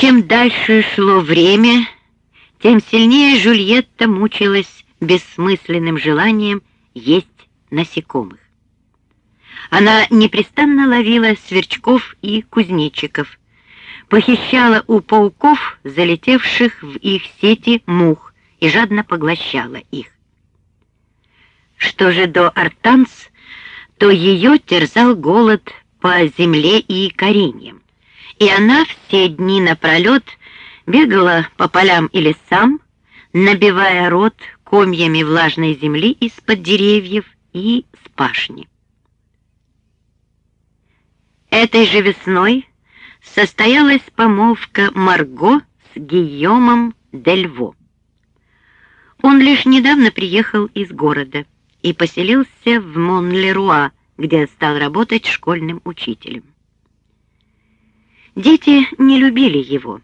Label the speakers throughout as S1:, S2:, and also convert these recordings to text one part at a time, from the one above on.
S1: Чем дальше шло время, тем сильнее Жульетта мучилась бессмысленным желанием есть насекомых. Она непрестанно ловила сверчков и кузнечиков, похищала у пауков, залетевших в их сети мух, и жадно поглощала их. Что же до Артанс, то ее терзал голод по земле и кореньям, и она все дни напролет бегала по полям и лесам, набивая рот комьями влажной земли из-под деревьев и с пашни. Этой же весной состоялась помолвка Марго с Гийомом Дельво. Он лишь недавно приехал из города и поселился в Монлеруа, где стал работать школьным учителем. Дети не любили его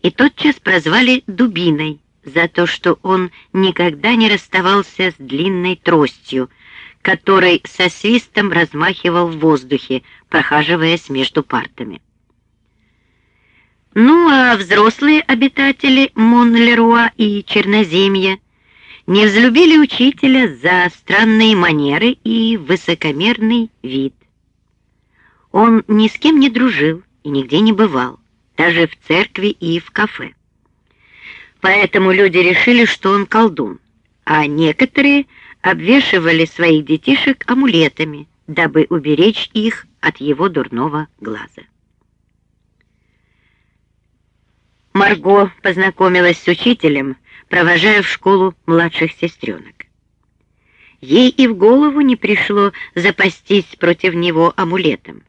S1: и тотчас прозвали «дубиной» за то, что он никогда не расставался с длинной тростью, которой со свистом размахивал в воздухе, прохаживаясь между партами. Ну а взрослые обитатели Монлеруа и Черноземья не взлюбили учителя за странные манеры и высокомерный вид. Он ни с кем не дружил и нигде не бывал, даже в церкви и в кафе. Поэтому люди решили, что он колдун, а некоторые обвешивали своих детишек амулетами, дабы уберечь их от его дурного глаза. Марго познакомилась с учителем, провожая в школу младших сестренок. Ей и в голову не пришло запастись против него амулетом,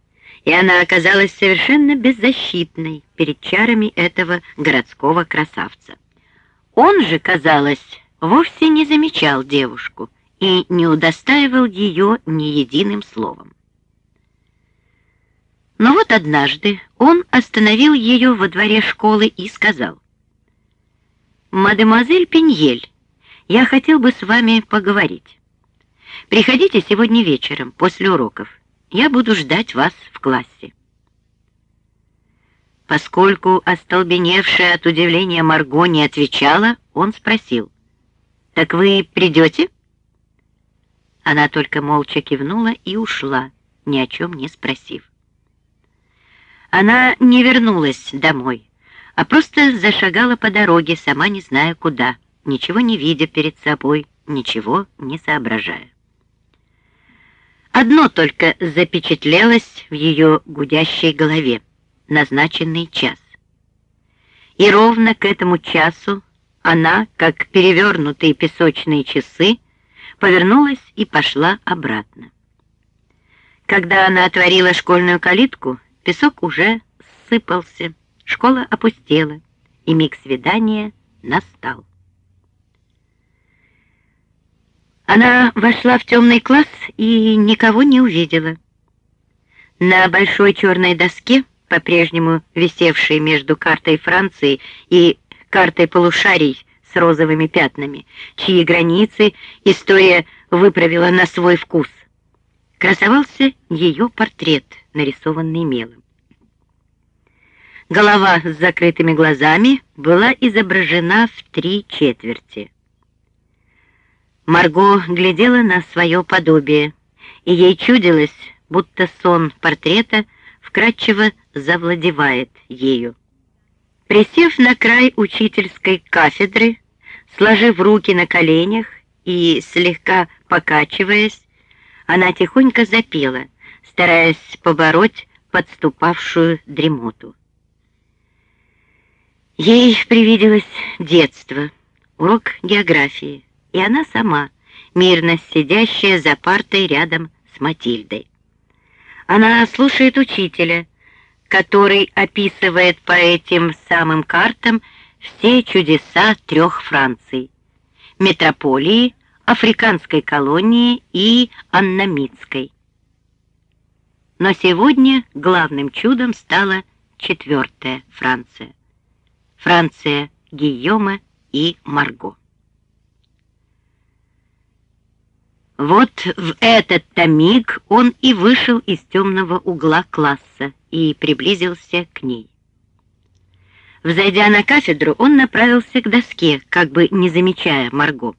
S1: и она оказалась совершенно беззащитной перед чарами этого городского красавца. Он же, казалось, вовсе не замечал девушку и не удостаивал ее ни единым словом. Но вот однажды он остановил ее во дворе школы и сказал, «Мадемуазель Пеньель, я хотел бы с вами поговорить. Приходите сегодня вечером после уроков. Я буду ждать вас в классе». Поскольку остолбеневшая от удивления Марго не отвечала, он спросил, «Так вы придете?» Она только молча кивнула и ушла, ни о чем не спросив. Она не вернулась домой, а просто зашагала по дороге, сама не зная куда, ничего не видя перед собой, ничего не соображая. Одно только запечатлелось в ее гудящей голове — назначенный час. И ровно к этому часу она, как перевернутые песочные часы, повернулась и пошла обратно. Когда она отворила школьную калитку, Песок уже сыпался, школа опустела, и миг свидания настал. Она вошла в темный класс и никого не увидела. На большой черной доске, по-прежнему висевшей между картой Франции и картой полушарий с розовыми пятнами, чьи границы история выправила на свой вкус, красовался ее портрет, нарисованный мелом. Голова с закрытыми глазами была изображена в три четверти. Марго глядела на свое подобие, и ей чудилось, будто сон портрета вкрадчиво завладевает ею. Присев на край учительской кафедры, сложив руки на коленях и слегка покачиваясь, она тихонько запела, стараясь побороть подступавшую дремоту. Ей привиделось детство, урок географии, и она сама, мирно сидящая за партой рядом с Матильдой. Она слушает учителя, который описывает по этим самым картам все чудеса трех Франций — метрополии, африканской колонии и аннамитской. Но сегодня главным чудом стала четвертая Франция. Франция Гийома и Марго. Вот в этот-то миг он и вышел из темного угла класса и приблизился к ней. Взойдя на кафедру, он направился к доске, как бы не замечая Марго.